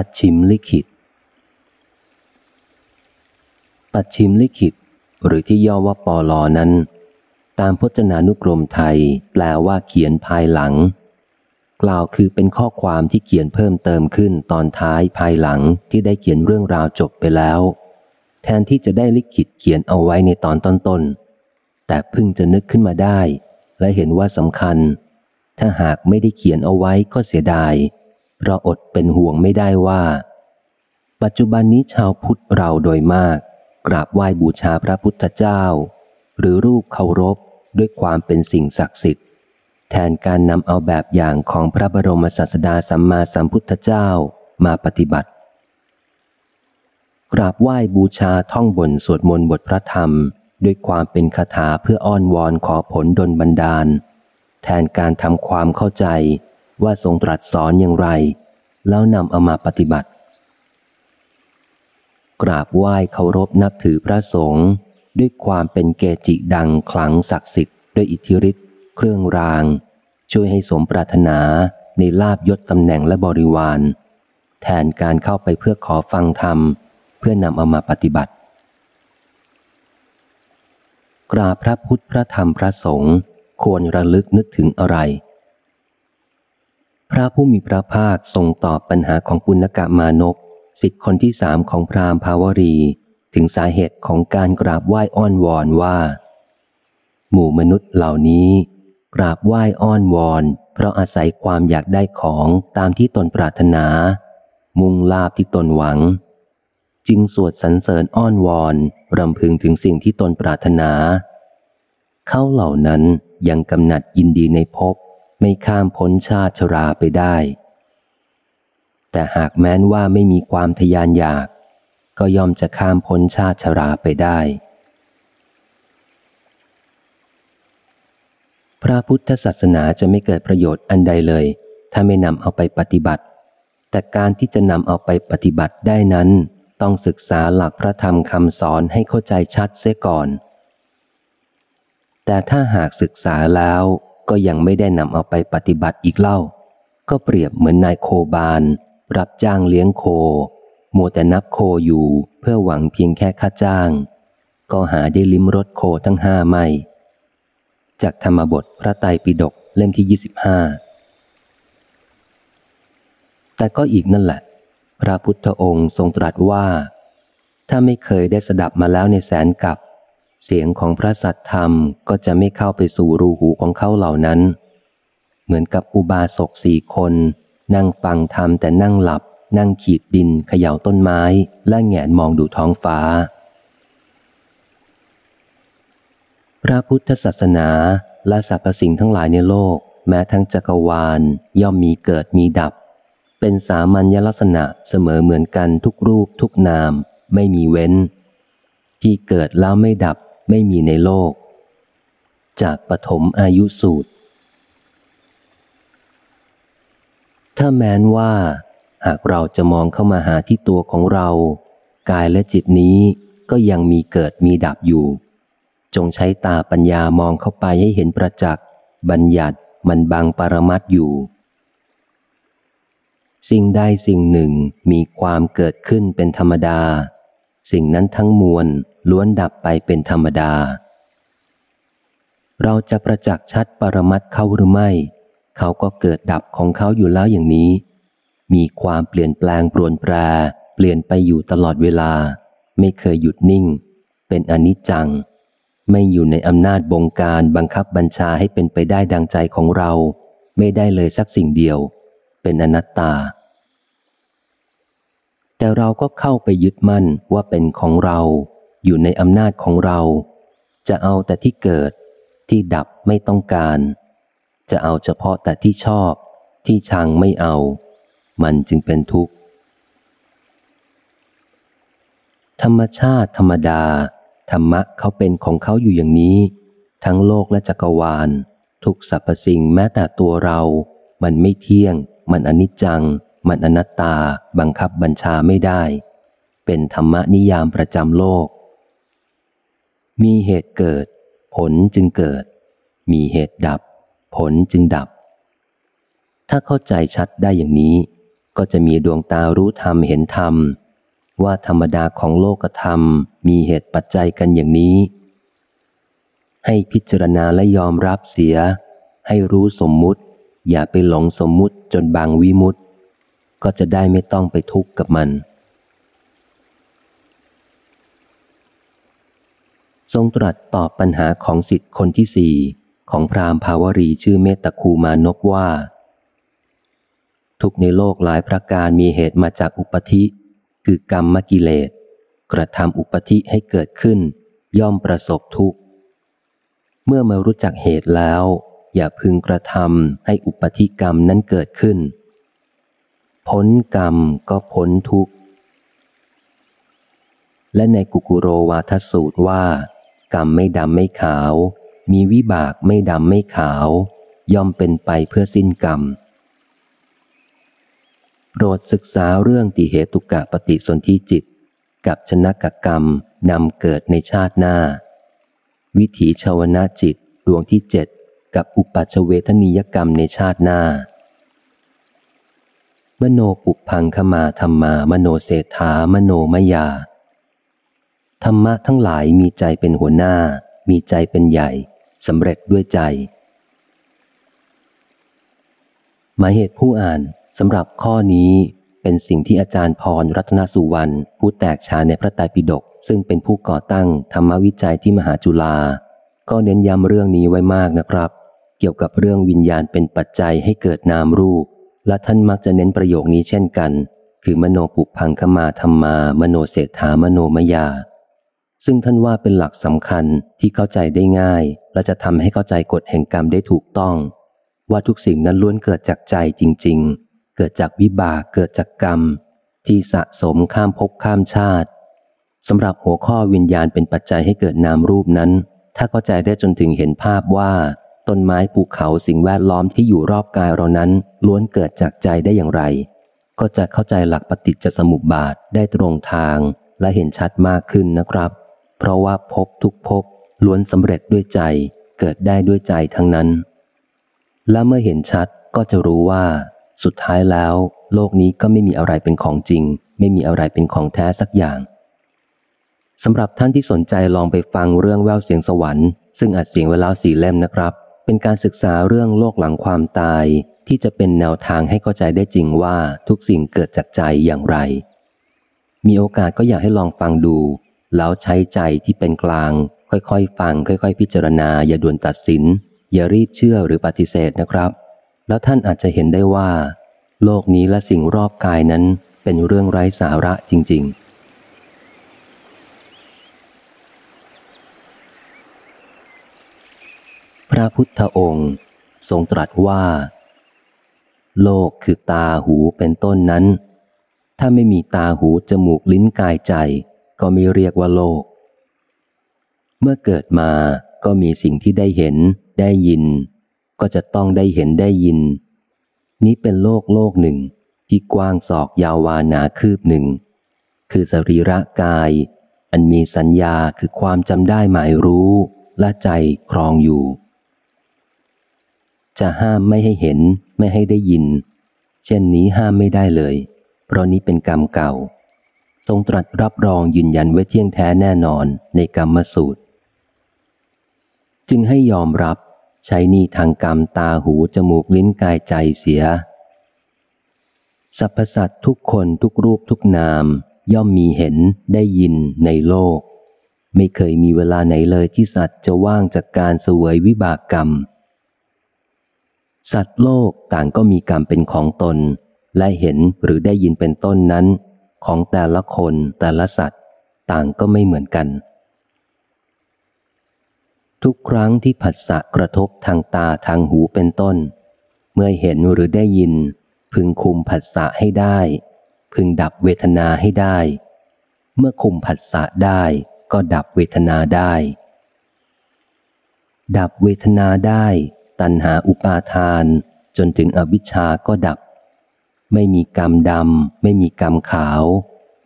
ปัดชิมลิขิต ปัดชิมลิขิต หรือที่ย่อว่าปอลอนั้น ตามพจนานุกรมไทย แปลว่าเขียนภายหลัง กล่าวคือเป็นข้อความที่เขียนเพิ่มเติมขึ้นตอนท้ายภายหลังที่ได้เขียนเรื่องราวจบไปแล้ว แทนที่จะได้ลิขิตเขียนเอาไว้ในตอนต้นๆแต่เพิ่งจะนึกขึ้นมาได้ และเห็นว่าสำคัญ ถ้าหากไม่ได้เขียนเอาไว้ก็เสียดาย เพราะอดเป็นห่วงไม่ได้ว่า ปัจจุบันนี้ชาวพุทธเราโดยมาก กราบไหว้บูชาพระพุทธเจ้า หรือรูปเคารพด้วยความเป็นสิ่งศักดิ์สิทธิ์ แทนการนำเอาแบบอย่างของพระบรมศาสดาสัมมาสัมพุทธเจ้ามาปฏิบัติ กราบไหว้บูชาท่องบนสวดมนต์บทพระธรรม ด้วยความเป็นคาถาเพื่ออ้อนวอนขอผลดลบันดาล แทนการทำความเข้าใจ ว่าทรงตรัสสอนอย่างไร แล้วนำเอามาปฏิบัติ กราบไหว้เคารพนับถือพระสงฆ์ด้วยความเป็นเกจิดังขลังศักดิ์สิทธิ์ด้วยอิทธิฤทธิ์เครื่องราง ช่วยให้สมปรารถนาในลาบยศตำแหน่งและบริวาร แทนการเข้าไปเพื่อขอฟังธรรม เพื่อนำเอามาปฏิบัติ กราบพระพุทธพระธรรมพระสงฆ์ควรระลึกนึกถึงอะไร พระผู้มีพระภาคทรงตอบปัญหาของปุณกะมานพสิทธิคนที่สามของพราหมณ์ภาวรี ถึงสาเหตุของการกราบไหว้อ้อนวอนว่า หมู่มนุษย์เหล่านี้ กราบไหว้อ้อนวอน เพราะอาศัยความอยากได้ของตามที่ตนปรารถนา มุ่งลาบที่ตนหวัง จึงสวดสรรเสริญอ้อนวอนรำพึงถึงสิ่งที่ตนปรารถนา เขาเหล่านั้นยังกำหนัดยินดีในภพ ไม่ข้ามพ้นชาติชราไปได้ แต่หากแม้นว่าไม่มีความทยานอยาก ก็ยอมจะข้ามพ้นชาติชราไปได้ พระพุทธศาสนาจะไม่เกิดประโยชน์อันใดเลย ถ้าไม่นำเอาไปปฏิบัติ แต่การที่จะนำเอาไปปฏิบัติได้นั้น ต้องศึกษาหลักพระธรรมคำสอนให้เข้าใจชัดเสียก่อนแต่ถ้าหากศึกษาแล้ว ก็ยังไม่ได้นำเอาไปปฏิบัติอีกเล่า ก็เปรียบเหมือนนายโคบานรับจ้างเลี้ยงโค มัวแต่นับโคอยู่เพื่อหวังเพียงแค่ค่าจ้าง ก็หาได้ลิ้มรสโคทั้งห้าไม่ จากธรรมบทพระไตรปิฎกเล่มที่ยี่สิบห้าแต่ก็อีกนั่นแหละ พระพุทธองค์ทรงตรัสว่า ถ้าไม่เคยได้สดับมาแล้วในแสนกับ เสียงของพระสัตธรรมก็จะไม่เข้าไปสู่รูหูของเขาเหล่านั้น เหมือนกับอุบาสกสี่คน นั่งฟังธรรมแต่นั่งหลับ นั่งขีดดินเขย่าต้นไม้ และแงนมองดูท้องฟ้า พระพุทธศาสนาและสรรพสิ่งทั้งหลายในโลก แม้ทั้งจักรวาล ย่อมมีเกิดมีดับ เป็นสามัญลักษณะเสมอเหมือนกันทุกรูปทุกนาม ไม่มีเว้น ที่เกิดแล้วไม่ดับ ไม่มีในโลก จากปฐมอายุสูตร ถ้าแม้นว่า หากเราจะมองเข้ามาหาที่ตัวของเรา กายและจิตนี้ก็ยังมีเกิดมีดับอยู่ จงใช้ตาปัญญามองเข้าไปให้เห็นประจักษ์บัญญัติมันบังปรมัตอยู่ สิ่งใดสิ่งหนึ่งมีความเกิดขึ้นเป็นธรรมดา สิ่งนั้นทั้งมวลล้วนดับไปเป็นธรรมดา เราจะประจักษ์ชัดปรมัตเขาหรือไม่ เขาก็เกิดดับของเขาอยู่แล้วอย่างนี้ มีความเปลี่ยนแปลงปรวนแปร เปลี่ยนไปอยู่ตลอดเวลา ไม่เคยหยุดนิ่ง เป็นอนิจจัง ไม่อยู่ในอำนาจบงการบังคับบัญชาให้เป็นไปได้ดังใจของเรา ไม่ได้เลยสักสิ่งเดียว เป็นอนัตตา แต่เราก็เข้าไปยึดมั่นว่าเป็นของเรา อยู่ในอำนาจของเรา จะเอาแต่ที่เกิด ที่ดับไม่ต้องการ จะเอาเฉพาะแต่ที่ชอบ ที่ชังไม่เอา มันจึงเป็นทุกข์ ธรรมชาติธรรมดา ธรรมะเขาเป็นของเขาอยู่อย่างนี้ ทั้งโลกและจักรวาล ทุกสรรพสิ่งแม้แต่ตัวเรา มันไม่เที่ยง มันอนิจจัง มันอนัตตาบังคับบัญชาไม่ได้ เป็นธรรมนิยามประจำโลก มีเหตุเกิด ผลจึงเกิด มีเหตุดับ ผลจึงดับ ถ้าเข้าใจชัดได้อย่างนี้ ก็จะมีดวงตารู้ธรรมเห็นธรรม ว่าธรรมดาของโลกธรรม มีเหตุปัจจัยกันอย่างนี้ ให้พิจารณาและยอมรับเสีย ให้รู้สมมุติ อย่าไปหลงสมมุติจนบางวิมุต ก็จะได้ไม่ต้องไปทุกข์กับมัน ทรงตรัสตอบปัญหาของสิทธิ์คนที่สี่ของพราหมณ์ภาวรีชื่อเมตตคูมานพว่า ทุกในโลกหลายประการมีเหตุมาจากอุปธิ คือกรรมมกิเลส กระทำอุปธิให้เกิดขึ้น ย่อมประสบทุกข์ เมื่อมารู้จักเหตุแล้ว อย่าพึงกระทำให้อุปธิกรรมนั้นเกิดขึ้น พ้นกรรมก็พ้นทุกข์ และในกุกุโรวาทสูตรว่า กรรมไม่ดำไม่ขาว มีวิบากไม่ดำไม่ขาว ย่อมเป็นไปเพื่อสิ้นกรรม โปรดศึกษาเรื่องติเหตุกะปฏิสนธิจิต กับชนะกกรรมนำเกิดในชาติหน้า วิถีชาวนาจิตดวงที่เจ็ดกับอุปัชเวทนิยกรรมในชาติหน้า มโนปุพังขมาธรรมามโนเศรษฐามโนมยา ธรรมะทั้งหลายมีใจเป็นหัวหน้า มีใจเป็นใหญ่สำเร็จด้วยใจ หมายเหตุผู้อ่านสำหรับข้อนี้เป็นสิ่งที่อาจารย์พรรัตนสุวรรณผู้แตกฉานในพระไตรปิฎกซึ่งเป็นผู้ก่อตั้งธรรมวิจัยที่มหาจุฬาก็เน้นย้ำเรื่องนี้ไว้มากนะครับ เกี่ยวกับเรื่องวิญญาณเป็นปัจจัยให้เกิดนามรูป และท่านมักจะเน้นประโยคนี้เช่นกัน คือมโนปุพังคมาธรรมา มโนเศรษฐามโนมยา ซึ่งท่านว่าเป็นหลักสำคัญที่เข้าใจได้ง่าย และจะทำให้เข้าใจกฎแห่งกรรมได้ถูกต้อง ว่าทุกสิ่งนั้นล้วนเกิดจากใจจริง ๆ เกิดจากวิบากเกิดจากกรรม ที่สะสมข้ามภพข้ามชาติสำหรับหัวข้อวิญญาณเป็นปัจจัยให้เกิดนามรูปนั้น ถ้าเข้าใจได้จนถึงเห็นภาพว่า ต้นไม้ภูเขาสิ่งแวดล้อมที่อยู่รอบกายเรานั้น ล้วนเกิดจากใจได้อย่างไร ก็จะเข้าใจหลักปฏิจจสมุปบาทได้ตรงทางและเห็นชัดมากขึ้นนะครับ เพราะว่าพบทุกพบล้วนสำเร็จด้วยใจ เกิดได้ด้วยใจทั้งนั้น และเมื่อเห็นชัดก็จะรู้ว่า สุดท้ายแล้ว โลกนี้ก็ไม่มีอะไรเป็นของจริง ไม่มีอะไรเป็นของแท้สักอย่างสำหรับท่านที่สนใจลองไปฟังเรื่องแววเสียงสวรรค์ซึ่งอัดเสียงไว้แล้วสี่เล่มนะครับ เป็นการศึกษาเรื่องโลกหลังความตายที่จะเป็นแนวทางให้เข้าใจได้จริงว่าทุกสิ่งเกิดจากใจอย่างไร มีโอกาสก็อยากให้ลองฟังดู แล้วใช้ใจที่เป็นกลาง ค่อยๆ ฟัง ค่อย ๆ พิจารณา อย่าด่วนตัดสิน อย่ารีบเชื่อหรือปฏิเสธนะครับ แล้วท่านอาจจะเห็นได้ว่า โลกนี้และสิ่งรอบกายนั้นเป็นเรื่องไร้สาระจริง ๆ พระพุทธองค์ทรงตรัสว่า โลกคือตาหูเป็นต้นนั้น ถ้าไม่มีตาหูจมูกลิ้นกายใจ ก็ไม่เรียกว่าโลก เมื่อเกิดมาก็มีสิ่งที่ได้เห็นได้ยิน ก็จะต้องได้เห็นได้ยิน นี้เป็นโลกโลกหนึ่งที่กว้างศอกยาววานาคืบหนึ่ง คือสรีระกาย อันมีสัญญาคือความจำได้หมายรู้และใจครองอยู่ จะห้ามไม่ให้เห็น ไม่ให้ได้ยิน เช่นนี้ห้ามไม่ได้เลย เพราะนี้เป็นกรรมเก่า ทรงตรัสรับรองยืนยันไว้เที่ยงแท้แน่นอนในกรรมสูตร จึงให้ยอมรับใช้นี่ทางกรรมตาหู จมูกลิ้นกายใจเสียสรรพสัตว์ทุกคนทุกรูปทุกนาม ย่อมมีเห็นได้ยินในโลก ไม่เคยมีเวลาไหนเลยที่สัตว์จะว่างจากการเสวยวิบากกรรม สัตว์โลกต่างก็มีกรรมเป็นของตน และเห็นหรือได้ยินเป็นต้นนั้น ของแต่ละคนแต่ละสัตว์ ต่างก็ไม่เหมือนกัน ทุกครั้งที่ผัสสะกระทบทางตาทางหูเป็นต้น เมื่อเห็นหรือได้ยิน พึงคุมผัสสะให้ได้ พึงดับเวทนาให้ได้ เมื่อคุมผัสสะได้ก็ดับเวทนาได้ ดับเวทนาได้ ตัณหาอุปาทาน จนถึงอวิชชาก็ดับ ไม่มีกรรมดำ ไม่มีกรรมขาว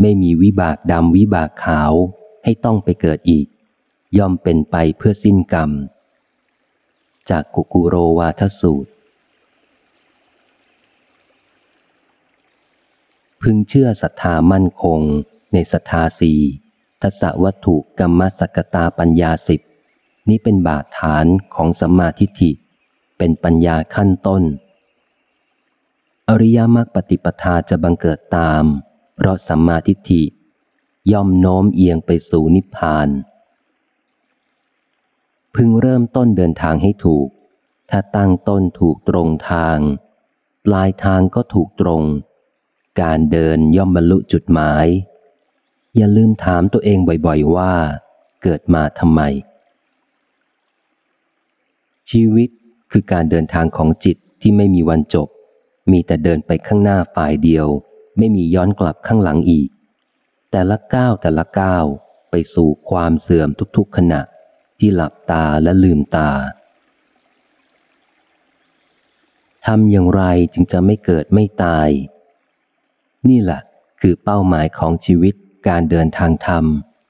ไม่มีวิบากดำวิบากขาวให้ต้องไปเกิดอีก ย่อมเป็นไปเพื่อสิ้นกรรม จากกุกุโรวาทสูตร พึงเชื่อศรัทธามั่นคงในศรัทธาสีทัศวัตถุกรรมสกตาปัญญาสิบนี้เป็นบาทฐานของสัมมาทิฏฐิ เป็นปัญญาขั้นต้น อริยมรรคปฏิปทาจะบังเกิดตาม เพราะสัมมาทิฏฐิ ย่อมโน้มเอียงไปสู่นิพพาน พึงเริ่มต้นเดินทางให้ถูก ถ้าตั้งต้นถูกตรงทาง ปลายทางก็ถูกตรง การเดินย่อมบรรลุจุดหมาย อย่าลืมถามตัวเองบ่อยๆว่า เกิดมาทำไมชีวิต คือการเดินทางของจิตที่ไม่มีวันจบ มีแต่เดินไปข้างหน้าฝ่ายเดียว ไม่มีย้อนกลับข้างหลังอีก แต่ละก้าวแต่ละก้าวไปสู่ความเสื่อมทุกๆขณะ ที่หลับตาและลืมตาทำอย่างไรจึงจะไม่เกิดไม่ตาย นี่แหละคือเป้าหมายของชีวิตการเดินทางธรรม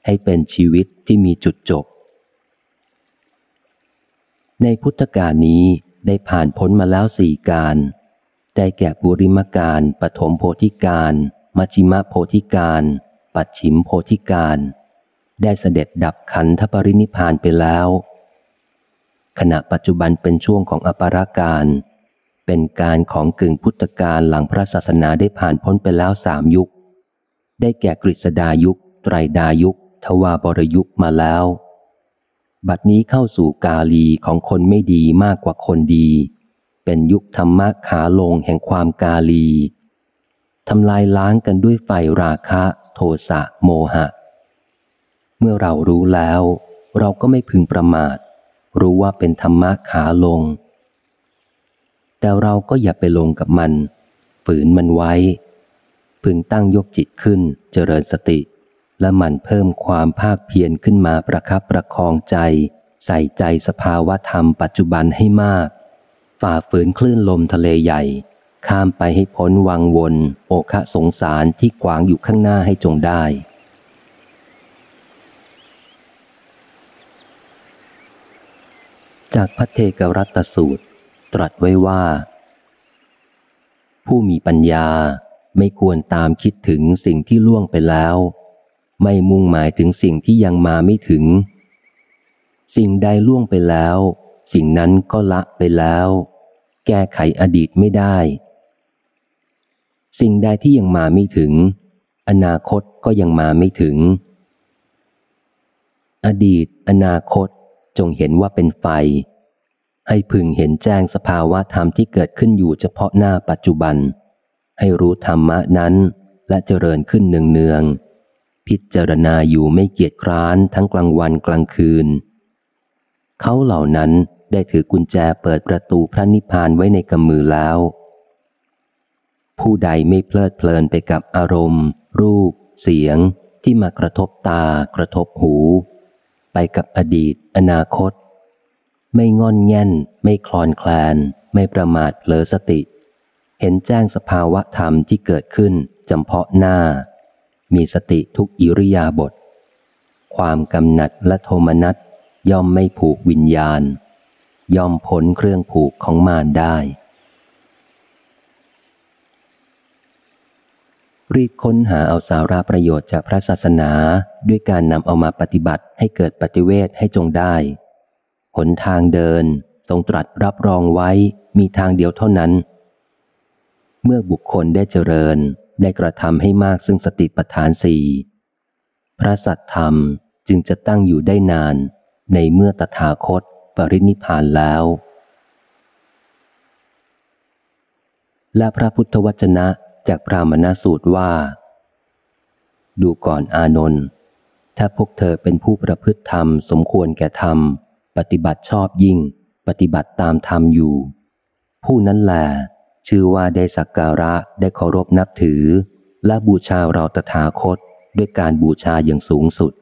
ให้เป็นชีวิตที่มีจุดจบ ในพุทธกาลนี้ได้ผ่านพ้นมาแล้วสี่การ ได้แก่บุริมการปฐมโพธิการ มัชิมะโพธิการ ปัจฉิมโพธิการ ได้เสด็จดับขันธปรินิพานไปแล้ว ขณะปัจจุบันเป็นช่วงของอปาราการ เป็นการของกึ่งพุทธกาลหลังพระศาสนาได้ผ่านพ้นไปแล้วสามยุค ได้แก่กฤษดายุค ไตรดายุค ทวาบรยุคมาแล้ว บัดนี้เข้าสู่กาลีของคนไม่ดีมากกว่าคนดี เป็นยุคธรรมะขาลงแห่งความกาลีทำลายล้างกันด้วยไฟราคะโทสะโมหะ เมื่อเรารู้แล้ว เราก็ไม่พึงประมาท รู้ว่าเป็นธรรมะขาลง แต่เราก็อย่าไปลงกับมัน ฝืนมันไว้ พึงตั้งยกจิตขึ้นเจริญสติ และหมั่นเพิ่มความภาคเพียรขึ้นมาประคับประคองใจ ใส่ใจสภาวะธรรมปัจจุบันให้มาก ฝ่าฝืนคลื่นลมทะเลใหญ่ ข้ามไปให้พ้นวังวนโอคะสงสารที่ขวางอยู่ข้างหน้าให้จงได้จากพระเทกรัตสูตร ตรัสไว้ว่า ผู้มีปัญญาไม่ควรตามคิดถึงสิ่งที่ล่วงไปแล้ว ไม่มุ่งหมายถึงสิ่งที่ยังมาไม่ถึง สิ่งใดล่วงไปแล้ว สิ่งนั้นก็ละไปแล้ว แก้ไขอดีตไม่ได้ สิ่งใดที่ยังมาไม่ถึง อนาคตก็ยังมาไม่ถึง อดีต อนาคตจงเห็นว่าเป็นไฟ ให้พึงเห็นแจ้งสภาวะธรรมที่เกิดขึ้นอยู่เฉพาะหน้าปัจจุบัน ให้รู้ธรรมะนั้นและเจริญขึ้นเนืองๆ พิจารณาอยู่ไม่เกียจคร้านทั้งกลางวันกลางคืน เขาเหล่านั้นได้ถือกุญแจเปิดประตูพระนิพพานไว้ในกำมือแล้ว ผู้ใดไม่เพลิดเพลินไปกับอารมณ์ รูป เสียง ที่มากระทบตากระทบหู ไปกับอดีต อนาคต ไม่งอนแง่น ไม่คลอนแคลน ไม่ประมาทเผลอสติ เห็นแจ้งสภาวะธรรมที่เกิดขึ้นจำเพาะหน้า มีสติทุกอิริยาบถความกำหนัดและโทมนัสย่อมไม่ผูกวิญญาณ ย่อมพ้นเครื่องผูกของมารได้ รีบค้นหาเอาสาระประโยชน์จากพระศาสนาด้วยการนำเอามาปฏิบัติให้เกิดปฏิเวทให้จงได้ หนทางเดินทรงตรัสรับรองไว้มีทางเดียวเท่านั้น เมื่อบุคคลได้เจริญ ได้กระทำให้มากซึ่งสติปัฏฐานสี่พระสัตธรรมจึงจะตั้งอยู่ได้นาน ในเมื่อตถาคตปรินิพานแล้ว และพระพุทธวจนะจากพรามณสูตรว่า ดูก่อนอานนท์ถ้าพวกเธอเป็นผู้ประพฤติธรรมสมควรแก่ธรรม ปฏิบัติชอบยิ่ง ปฏิบัติตามธรรมอยู่ ผู้นั้นแหละ ชื่อว่าได้สักการะได้เคารพนับถือ และบูชาเราตถาคตด้วยการบูชาอย่างสูงสุด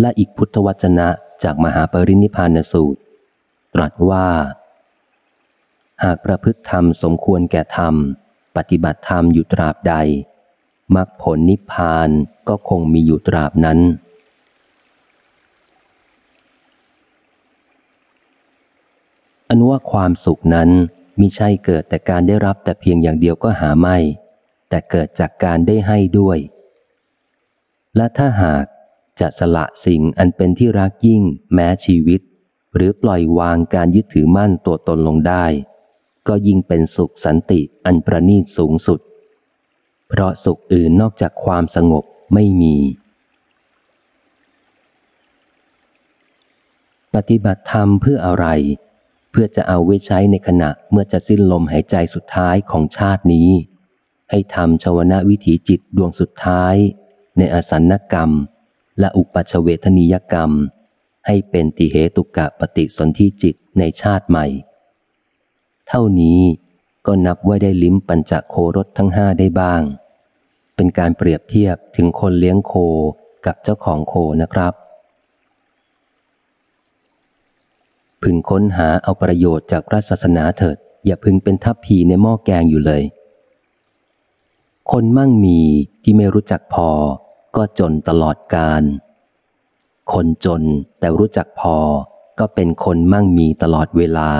และอีกพุทธวจนะจากมหาปรินิพานสูตร ตรัสว่า หากประพฤติธรรมสมควรแก่ธรรม ปฏิบัติธรรมอยู่ตราบใดมรรคผลนิพพานก็คงมีอยู่ตราบนั้น อันว่าความสุขนั้นมิใช่เกิดแต่การได้รับแต่เพียงอย่างเดียวก็หาไม่ แต่เกิดจากการได้ให้ด้วย และถ้าหากจะสละสิ่งอันเป็นที่รักยิ่ง แม้ชีวิต หรือปล่อยวางการยึดถือมั่นตัวตนลงได้ ก็ยิ่งเป็นสุขสันติอันประณีตสูงสุด เพราะสุขอื่นนอกจากความสงบไม่มี ปฏิบัติธรรมเพื่ออะไร เพื่อจะเอาไว้ใช้ในขณะเมื่อจะสิ้นลมหายใจสุดท้ายของชาตินี้ ให้ทำชวนาวิถีจิตดวงสุดท้าย ในอสันนกรรม และอุปัชเวทนิยกรรม ให้เป็นติเหตุกะปฏิสนธิจิตในชาติใหม่ เท่านี้ก็นับว่าได้ลิ้มปัญจโครสทั้งห้าได้บ้าง เป็นการเปรียบเทียบถึงคนเลี้ยงโคกับเจ้าของโคนะครับ พึงค้นหาเอาประโยชน์จากพระศาสนาเถิด อย่าพึงเป็นทัพพีในหม้อแกงอยู่เลย คนมั่งมีที่ไม่รู้จักพอ ก็จนตลอดกาลคนจนแต่รู้จักพอ ก็เป็นคนมั่งมีตลอดเวลา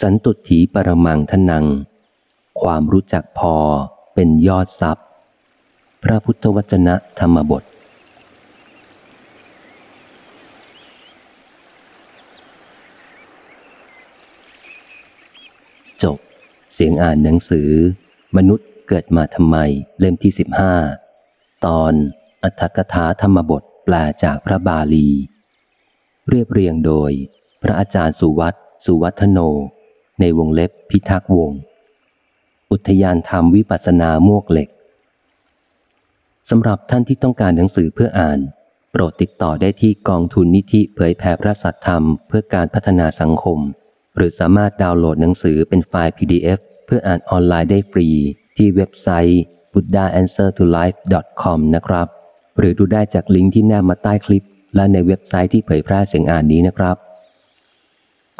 สันตุถีปรมังทนัง ความรู้จักพอเป็นยอดทรัพย์ พระพุทธวจนะธรรมบท จบ เสียงอ่านหนังสือ มนุษย์เกิดมาทำไม เล่มที่สิบห้าตอน อัฏฐกถาธรรมบทแปลจากพระบาลี เรียบเรียงโดย พระอาจารย์สุวัตสุวัฒโน ในวงเล็บพิทักษ์วง อุทยานธรรมวิปัสสนามวกเหล็กสำหรับท่านที่ต้องการหนังสือเพื่ออ่าน โปรดติดต่อได้ที่กองทุนนิธิเผยแผ่พระสัทธรรมเพื่อการพัฒนาสังคม หรือสามารถดาวน์โหลดหนังสือเป็นไฟล์ PDF เพื่ออ่านออนไลน์ได้ฟรี ที่เว็บไซต์ buddhaanswertolife.com นะครับ หรือดูได้จากลิงก์ที่แนบมาใต้คลิป และในเว็บไซต์ที่เผยแพร่เสียงอ่านนี้นะครับ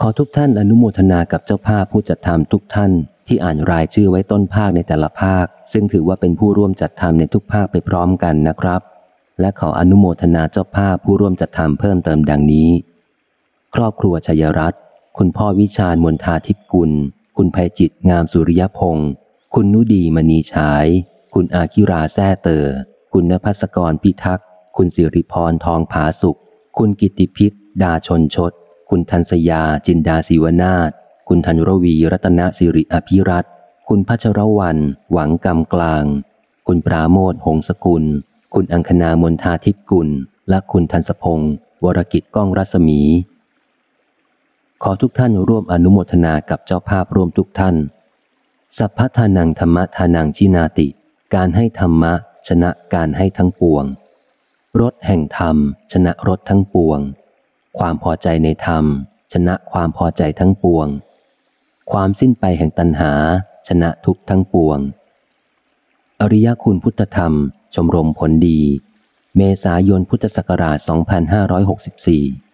ขอทุกท่านอนุโมทนากับเจ้าภาพผู้จัดทำทุกท่าน ที่อ่านรายชื่อไว้ต้นภาคในแต่ละภาค ซึ่งถือว่าเป็นผู้ร่วมจัดทำในทุกภาคไปพร้อมกันนะครับ และขออนุโมทนาเจ้าภาพผู้ร่วมจัดทำเพิ่มเติมดังนี้ ครอบครัวชัยรัตน คุณพ่อวิชาญมนทาทิพกุล คุณภัยจิตงามสุริยพงศ์คุณนุดีมณีฉาย คุณอาคิราแซ่เตอคุณนภัสกรพิทักษ์คุณสิริพรทองผาสุข คุณกิติพิษดาชนชด คุณทันสยาจินดาศิวนาถคุณธันรวีรัตนสิริอภิรัตคุณพัชรวัน หวังกำกลาง คุณปราโมทหงสกุล คุณอังคณามนทาทิพกุล และคุณทันสพงศ์วรกิจก้องรัศมี ขอทุกท่านร่วมอนุโมทนากับเจ้าภาพร่วมทุกท่าน สัพพทานังธรรมทานังชินาติ การให้ธรรมะ ชนะการให้ทั้งปวง รถแห่งธรรม ชนะรถทั้งปวง ความพอใจในธรรม ชนะความพอใจทั้งปวง ความสิ้นไปแห่งตัณหา ชนะทุกทั้งปวง อริยคุณพุทธธรรม ชมรมผลดี เมษายนพุทธศักราช 2564